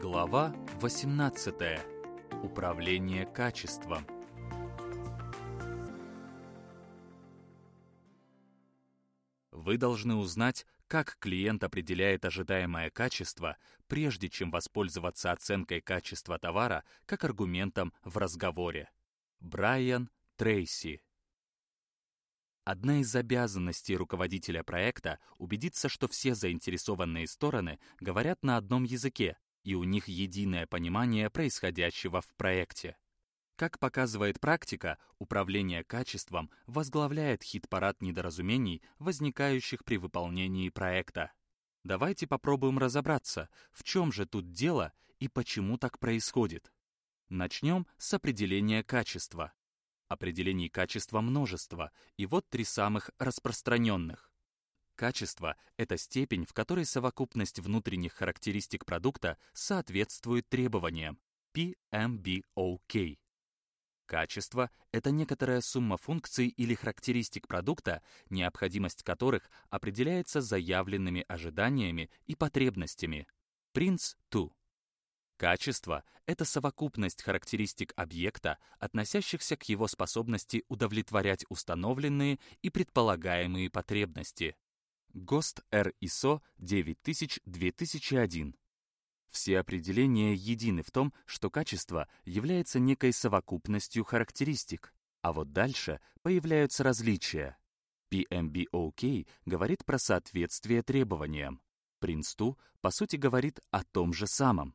Глава 18. Управление качеством. Вы должны узнать, как клиент определяет ожидаемое качество, прежде чем воспользоваться оценкой качества товара как аргументом в разговоре. Брайан Трейси Одна из обязанностей руководителя проекта — убедиться, что все заинтересованные стороны говорят на одном языке, и у них единое понимание происходящего в проекте. Как показывает практика, управление качеством возглавляет хит-парад недоразумений, возникающих при выполнении проекта. Давайте попробуем разобраться, в чем же тут дело и почему так происходит. Начнем с определения качества. Определений качества множество, и вот три самых распространенных. Качество — это степень, в которой совокупность внутренних характеристик продукта соответствует требованиям PMBOK. Качество — это некоторая сумма функций или характеристик продукта, необходимость которых определяется заявленными ожиданиями и потребностями. Prince 2. Качество — это совокупность характеристик объекта, относящихся к его способности удовлетворять установленные и предполагаемые потребности. ГОСТ Р ISO 9000-2001. Все определения едины в том, что качество является некой совокупностью характеристик, а вот дальше появляются различия. PMBOK говорит про соответствие требованиям. Prince2, по сути, говорит о том же самом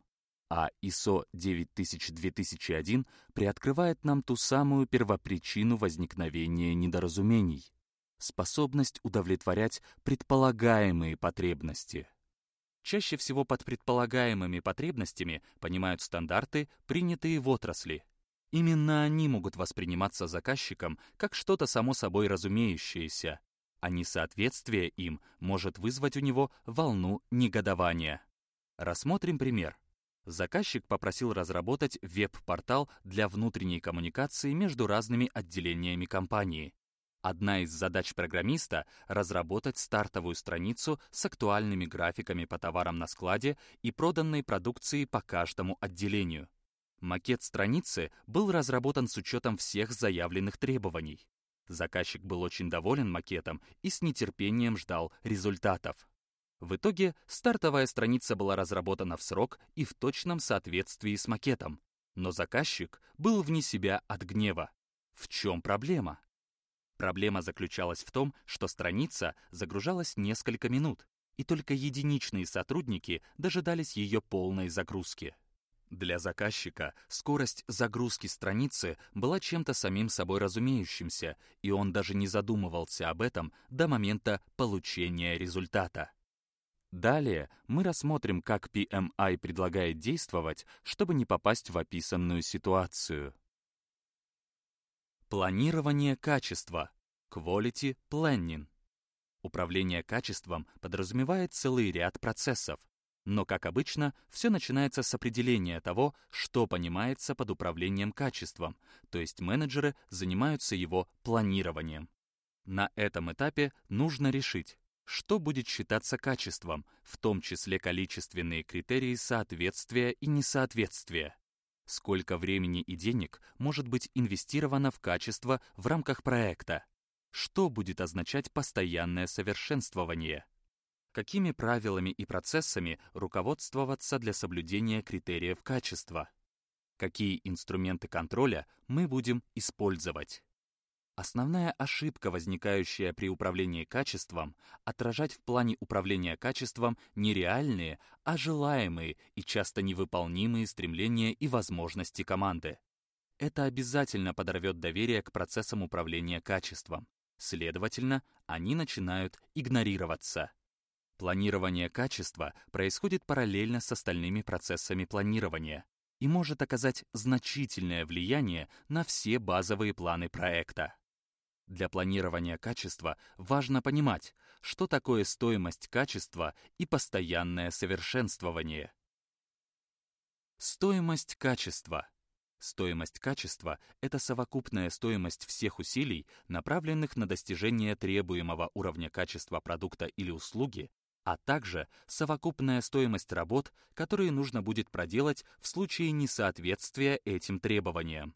а ISO 9000-2001 приоткрывает нам ту самую первопричину возникновения недоразумений — способность удовлетворять предполагаемые потребности. Чаще всего под предполагаемыми потребностями понимают стандарты, принятые в отрасли. Именно они могут восприниматься заказчиком как что-то само собой разумеющееся, а несоответствие им может вызвать у него волну негодования. Рассмотрим пример. Заказчик попросил разработать веб-портал для внутренней коммуникации между разными отделениями компании. Одна из задач программиста — разработать стартовую страницу с актуальными графиками по товарам на складе и проданной продукции по каждому отделению. Макет страницы был разработан с учетом всех заявленных требований. Заказчик был очень доволен макетом и с нетерпением ждал результатов. В итоге стартовая страница была разработана в срок и в точном соответствии с макетом. Но заказчик был вне себя от гнева. В чем проблема? Проблема заключалась в том, что страница загружалась несколько минут, и только единичные сотрудники дожидались ее полной загрузки. Для заказчика скорость загрузки страницы была чем-то самим собой разумеющимся, и он даже не задумывался об этом до момента получения результата. Далее мы рассмотрим, как PMI предлагает действовать, чтобы не попасть в описанную ситуацию. Планирование качества. Quality Planning. Управление качеством подразумевает целый ряд процессов, но, как обычно, все начинается с определения того, что понимается под управлением качеством, то есть менеджеры занимаются его планированием. На этом этапе нужно решить, что будет считаться качеством, в том числе количественные критерии соответствия и несоответствия? Сколько времени и денег может быть инвестировано в качество в рамках проекта? Что будет означать постоянное совершенствование? Какими правилами и процессами руководствоваться для соблюдения критериев качества? Какие инструменты контроля мы будем использовать? Основная ошибка, возникающая при управлении качеством, отражать в плане управления качеством не реальные, а желаемые и часто невыполнимые стремления и возможности команды. Это обязательно подорвет доверие к процессам управления качеством. Следовательно, они начинают игнорироваться. Планирование качества происходит параллельно с остальными процессами планирования и может оказать значительное влияние на все базовые планы проекта. Для планирования качества важно понимать, что такое стоимость качества и постоянное совершенствование. Стоимость качества. Стоимость качества — это совокупная стоимость всех усилий, направленных на достижение требуемого уровня качества продукта или услуги, а также совокупная стоимость работ, которые нужно будет проделать в случае несоответствия этим требованиям.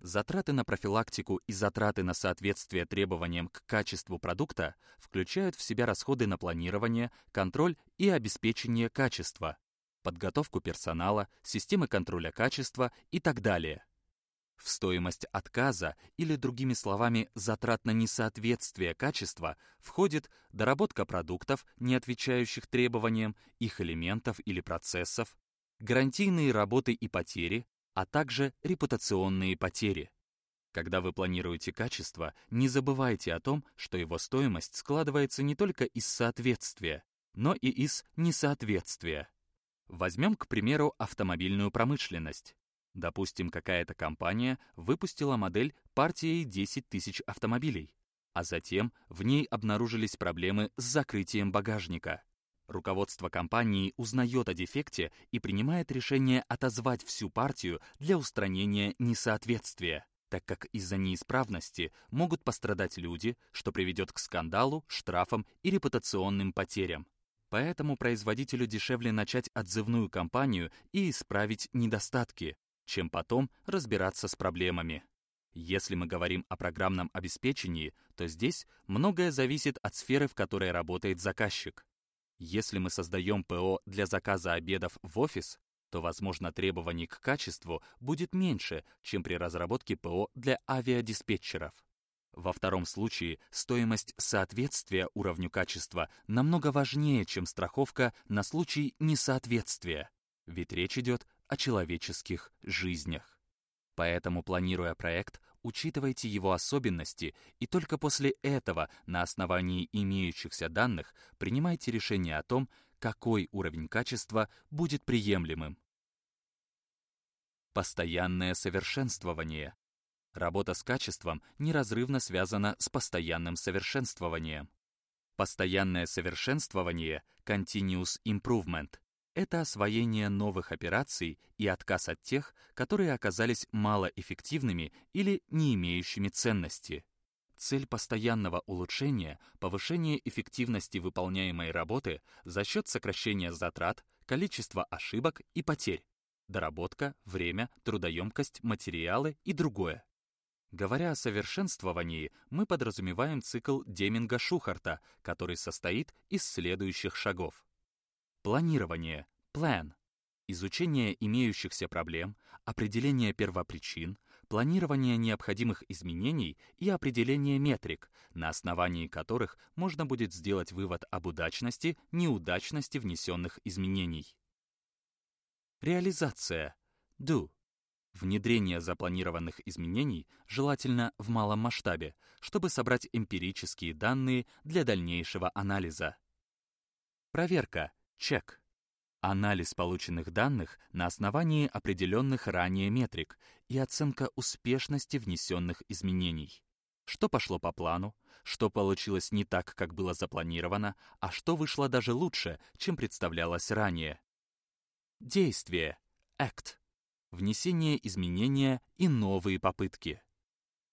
Затраты на профилактику и затраты на соответствие требованиям к качеству продукта включают в себя расходы на планирование, контроль и обеспечение качества, подготовку персонала, системы контроля качества и так далее. В стоимость отказа или, другими словами, затрат на несоответствие качества входит доработка продуктов, не отвечающих требованиям, их элементов или процессов, гарантийные работы и потери, а также репутационные потери. Когда вы планируете качество, не забывайте о том, что его стоимость складывается не только из соответствия, но и из несоответствия. Возьмем, к примеру, автомобильную промышленность. Допустим, какая-то компания выпустила модель партией 10 тысяч автомобилей, а затем в ней обнаружились проблемы с закрытием багажника. Руководство компании узнает о дефекте и принимает решение отозвать всю партию для устранения несоответствия, так как из-за неисправности могут пострадать люди, что приведет к скандалу, штрафам и репутационным потерям. Поэтому производителю дешевле начать отзывную кампанию и исправить недостатки, чем потом разбираться с проблемами. Если мы говорим о программном обеспечении, то здесь многое зависит от сферы, в которой работает заказчик. Если мы создаем ПО для заказа обедов в офис, то, возможно, требований к качеству будет меньше, чем при разработке ПО для авиадиспетчеров. Во втором случае стоимость соответствия уровню качества намного важнее, чем страховка на случай несоответствия, ведь речь идет о человеческих жизнях. Поэтому, планируя проект, учитывайте его особенности и только после этого на основании имеющихся данных принимайте решение о том, какой уровень качества будет приемлемым. Постоянное совершенствование. Работа с качеством неразрывно связана с постоянным совершенствованием. Постоянное совершенствование Continuous Improvement это освоение новых операций и отказ от тех, которые оказались малоэффективными или не имеющими ценности. Цель постоянного улучшения — повышение эффективности выполняемой работы за счет сокращения затрат, количества ошибок и потерь, доработка, время, трудоемкость, материалы и другое. Говоря о совершенствовании, мы подразумеваем цикл Деминга-Шухарта, который состоит из следующих шагов. Планирование, plan, изучение имеющихся проблем, определение первопричин, планирование необходимых изменений и определение метрик, на основании которых можно будет сделать вывод об удачности, неудачности внесенных изменений. Реализация. Do. Внедрение запланированных изменений желательно в малом масштабе, чтобы собрать эмпирические данные для дальнейшего анализа. Проверка. Чек. Анализ полученных данных на основании определенных ранее метрик и оценка успешности внесенных изменений. Что пошло по плану, что получилось не так, как было запланировано, а что вышло даже лучше, чем представлялось ранее. Действие. Act. Внесение изменения и новые попытки.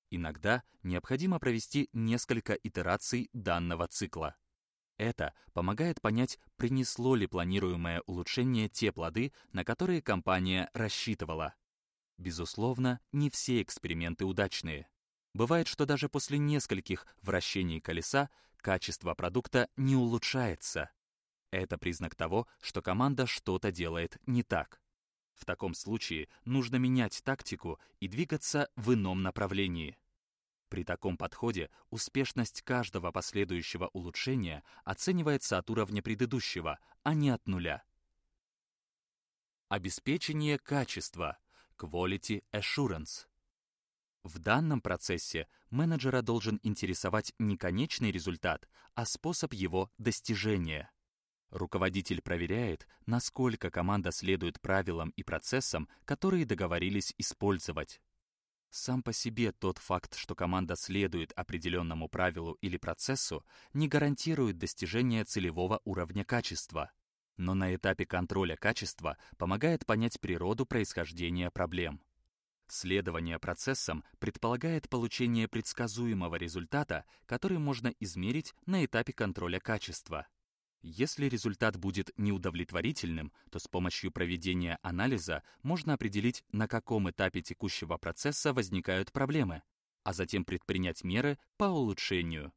Иногда необходимо провести несколько итераций данного цикла. Это помогает понять, принесло ли планируемое улучшение те плоды, на которые компания рассчитывала. Безусловно, не все эксперименты удачные. Бывает, что даже после нескольких вращений колеса качество продукта не улучшается. Это признак того, что команда что-то делает не так. В таком случае нужно менять тактику и двигаться в ином направлении. При таком подходе успешность каждого последующего улучшения оценивается от уровня предыдущего, а не от нуля. Обеспечение качества Quality Assurance. В данном процессе менеджера должен интересовать не конечный результат, а способ его достижения. Руководитель проверяет, насколько команда следует правилам и процессам, которые договорились использовать. Сам по себе тот факт, что команда следует определенному правилу или процессу, не гарантирует достижение целевого уровня качества. Но на этапе контроля качества помогает понять природу происхождения проблем. Следование процессам предполагает получение предсказуемого результата, который можно измерить на этапе контроля качества. Если результат будет неудовлетворительным, то с помощью проведения анализа можно определить, на каком этапе текущего процесса возникают проблемы, а затем предпринять меры по улучшению.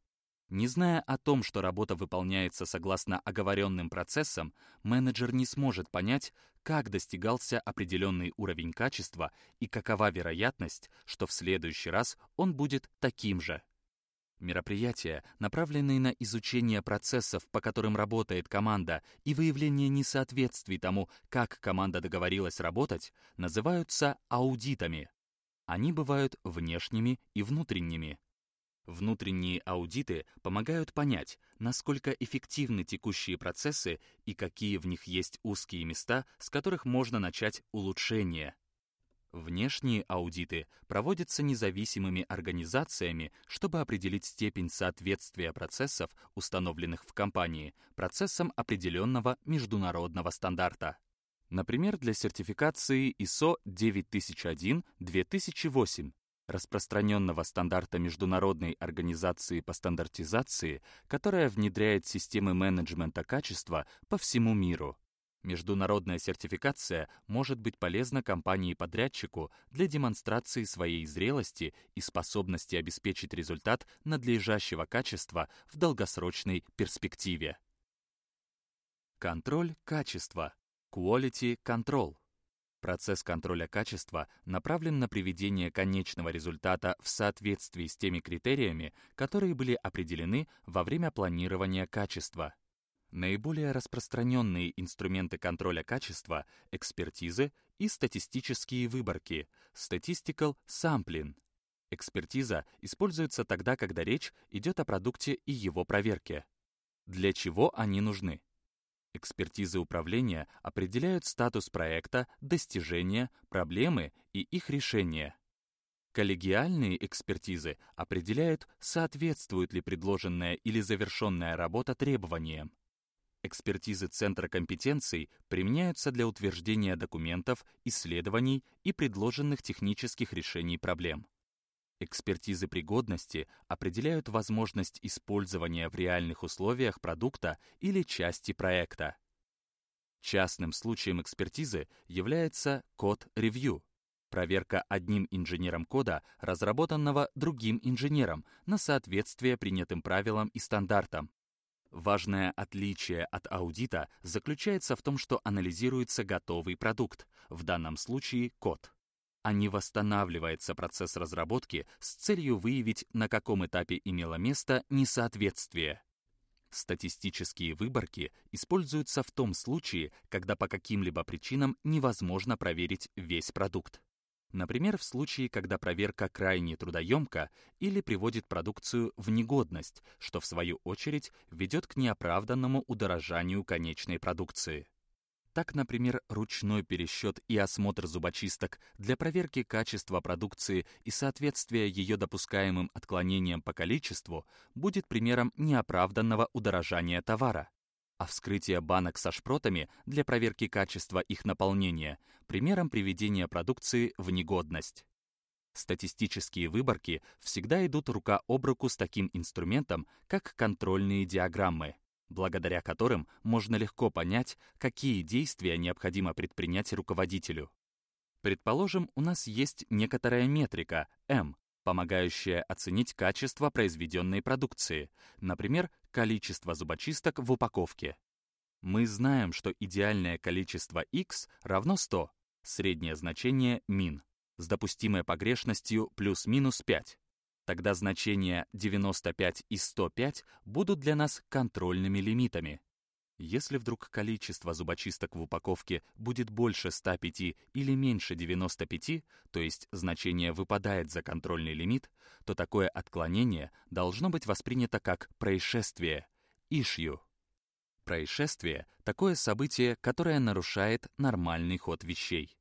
Не зная о том, что работа выполняется согласно оговоренным процессам, менеджер не сможет понять, как достигался определенный уровень качества и какова вероятность, что в следующий раз он будет таким же. Мероприятия, направленные на изучение процессов, по которым работает команда, и выявление несоответствий тому, как команда договорилась работать, называются аудитами. Они бывают внешними и внутренними. Внутренние аудиты помогают понять, насколько эффективны текущие процессы и какие в них есть узкие места, с которых можно начать улучшение. Внешние аудиты проводятся независимыми организациями, чтобы определить степень соответствия процессов, установленных в компании, процессам определенного международного стандарта. Например, для сертификации ISO 9001-2008, распространенного стандарта Международной организации по стандартизации, которая внедряет системы менеджмента качества по всему миру. Международная сертификация может быть полезна компании-подрядчику для демонстрации своей зрелости и способности обеспечить результат надлежащего качества в долгосрочной перспективе. Контроль качества. Quality Control. Процесс контроля качества направлен на приведение конечного результата в соответствии с теми критериями, которые были определены во время планирования качества. Наиболее распространенные инструменты контроля качества — экспертизы и статистические выборки, statistical sampling. Экспертиза используется тогда, когда речь идет о продукте и его проверке. Для чего они нужны? Экспертизы управления определяют статус проекта, достижения, проблемы и их решения. Коллегиальные экспертизы определяют, соответствует ли предложенная или завершенная работа требованиям. Экспертизы Центра компетенций применяются для утверждения документов, исследований и предложенных технических решений проблем. Экспертизы пригодности определяют возможность использования в реальных условиях продукта или части проекта. Частным случаем экспертизы является код-ревью, проверка одним инженером кода, разработанного другим инженером на соответствие принятым правилам и стандартам. Важное отличие от аудита заключается в том, что анализируется готовый продукт, в данном случае код, а не восстанавливается процесс разработки с целью выявить, на каком этапе имело место несоответствие. Статистические выборки используются в том случае, когда по каким-либо причинам невозможно проверить весь продукт. Например, в случае, когда проверка крайне трудоемка или приводит продукцию в негодность, что в свою очередь ведет к неоправданному удорожанию конечной продукции. Так, например, ручной пересчет и осмотр зубочисток для проверки качества продукции и соответствия ее допускаемым отклонениям по количеству будет примером неоправданного удорожания товара а вскрытие банок со шпротами для проверки качества их наполнения примером приведения продукции в негодность. Статистические выборки всегда идут рука об руку с таким инструментом, как контрольные диаграммы, благодаря которым можно легко понять, какие действия необходимо предпринять руководителю. Предположим, у нас есть некоторая метрика M, помогающая оценить качество произведенной продукции, например, количество зубочисток в упаковке. Мы знаем, что идеальное количество x равно 100, среднее значение min, с допустимой погрешностью плюс-минус 5. Тогда значения 95 и 105 будут для нас контрольными лимитами. Если вдруг количество зубочисток в упаковке будет больше 105 или меньше 95, то есть значение выпадает за контрольный лимит, то такое отклонение должно быть воспринято как происшествие, issue. Происшествие — такое событие, которое нарушает нормальный ход вещей.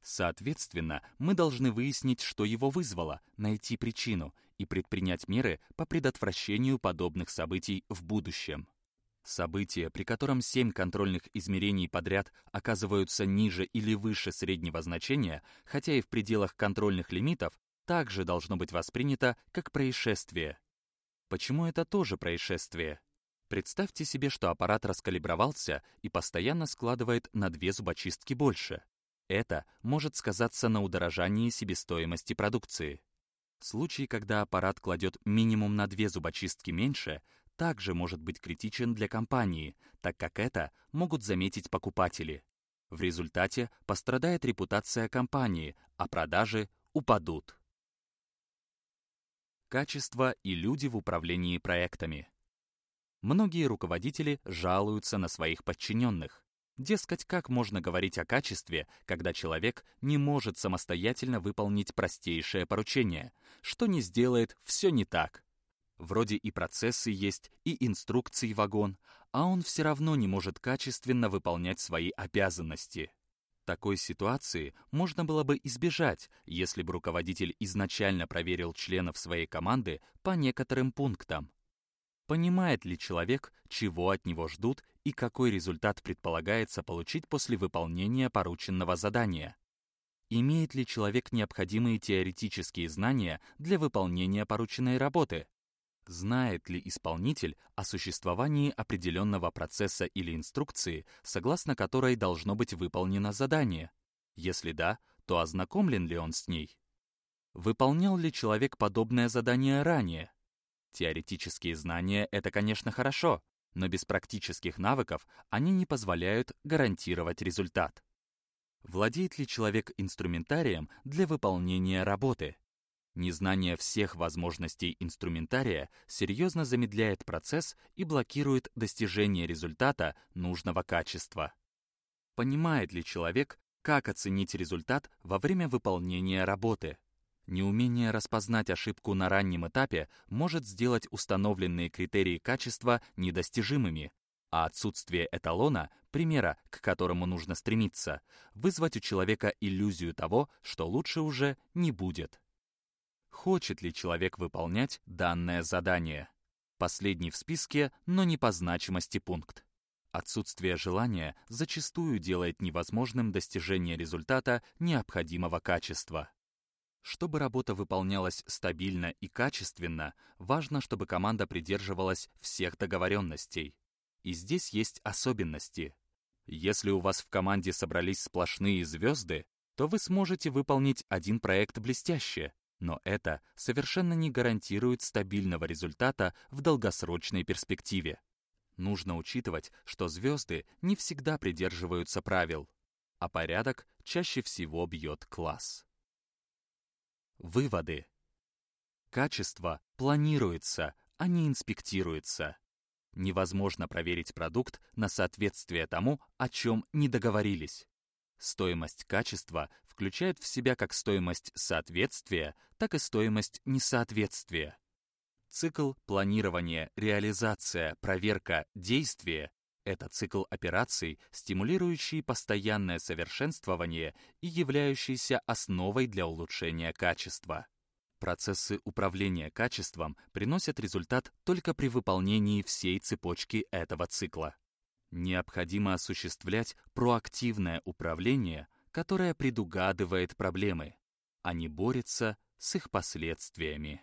Соответственно, мы должны выяснить, что его вызвало, найти причину и предпринять меры по предотвращению подобных событий в будущем. Событие, при котором семь контрольных измерений подряд оказываются ниже или выше среднего значения, хотя и в пределах контрольных лимитов, также должно быть воспринято как происшествие. Почему это тоже происшествие? Представьте себе, что аппарат раскалибровался и постоянно складывает на две зубочистки больше. Это может сказаться на удорожании себестоимости продукции. Случай, когда аппарат кладет минимум на две зубочистки меньше, также может быть критичен для компании, так как это могут заметить покупатели. В результате пострадает репутация компании, а продажи упадут. Качество и люди в управлении проектами. Многие руководители жалуются на своих подчиненных. Дескать, как можно говорить о качестве, когда человек не может самостоятельно выполнить простейшее поручение, что не сделает все не так. Вроде и процессы есть, и инструкции вагон, а он все равно не может качественно выполнять свои обязанности. Такой ситуации можно было бы избежать, если бы руководитель изначально проверил членов своей команды по некоторым пунктам. Понимает ли человек, чего от него ждут и какой результат предполагается получить после выполнения порученного задания? Имеет ли человек необходимые теоретические знания для выполнения порученной работы? Знает ли исполнитель о существовании определенного процесса или инструкции, согласно которой должно быть выполнено задание? Если да, то ознакомлен ли он с ней? Выполнял ли человек подобное задание ранее? Теоретические знания — это, конечно, хорошо, но без практических навыков они не позволяют гарантировать результат. Владеет ли человек инструментарием для выполнения работы? Незнание всех возможностей инструментария серьезно замедляет процесс и блокирует достижение результата нужного качества. Понимает ли человек, как оценить результат во время выполнения работы? Неумение распознать ошибку на раннем этапе может сделать установленные критерии качества недостижимыми, а отсутствие эталона, примера, к которому нужно стремиться, вызвать у человека иллюзию того, что лучше уже не будет. Хочет ли человек выполнять данное задание? Последний в списке, но не по значимости пункт. Отсутствие желания зачастую делает невозможным достижение результата необходимого качества. Чтобы работа выполнялась стабильно и качественно, важно, чтобы команда придерживалась всех договоренностей. И здесь есть особенности. Если у вас в команде собрались сплошные звезды, то вы сможете выполнить один проект блестяще, но это совершенно не гарантирует стабильного результата в долгосрочной перспективе. Нужно учитывать, что звезды не всегда придерживаются правил, а порядок чаще всего бьет класс. Выводы. Качество планируется, а не инспектируется. Невозможно проверить продукт на соответствие тому, о чем не договорились. Стоимость качества включает в себя как стоимость соответствия, так и стоимость несоответствия. Цикл планирования, реализация, проверка, действие это цикл операций, стимулирующий постоянное совершенствование и являющийся основой для улучшения качества. Процессы управления качеством приносят результат только при выполнении всей цепочки этого цикла. Необходимо осуществлять проактивное управление, которое предугадывает проблемы, а не борется с их последствиями.